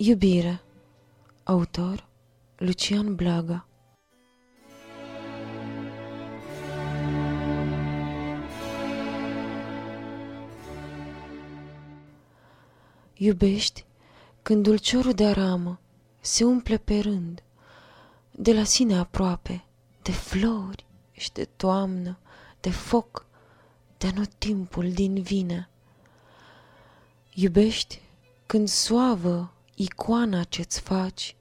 Iubire Autor Lucian Blaga Iubești când dulciorul de aramă se umple pe rând, de la sine aproape, de flori și de toamnă, de foc, de anotimpul din vine. Iubești când suavă icoana ce-ți faci,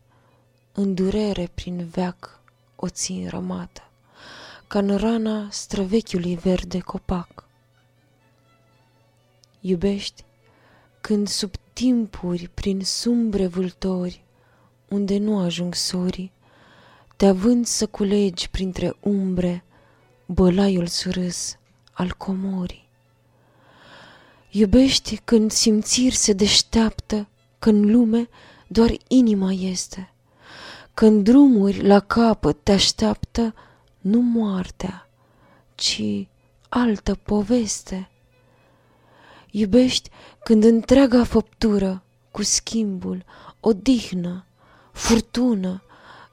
în durere prin veac o țin rămată, ca în rana străvechiului verde copac. Iubești când sub timpuri prin sumbre vâltori, unde nu ajung sorii, te având să culegi printre umbre bălaiul surâs al comorii. Iubești când simțiri se deșteaptă că în lume doar inima este, când drumuri la capăt te așteaptă nu moartea, ci altă poveste. Iubești când întreaga făptură, cu schimbul, odihnă, furtună,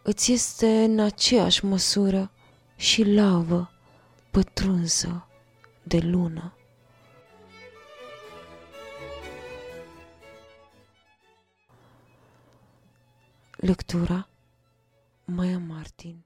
îți este în aceeași măsură și lavă pătrunsă de lună. Lectura Maia Martin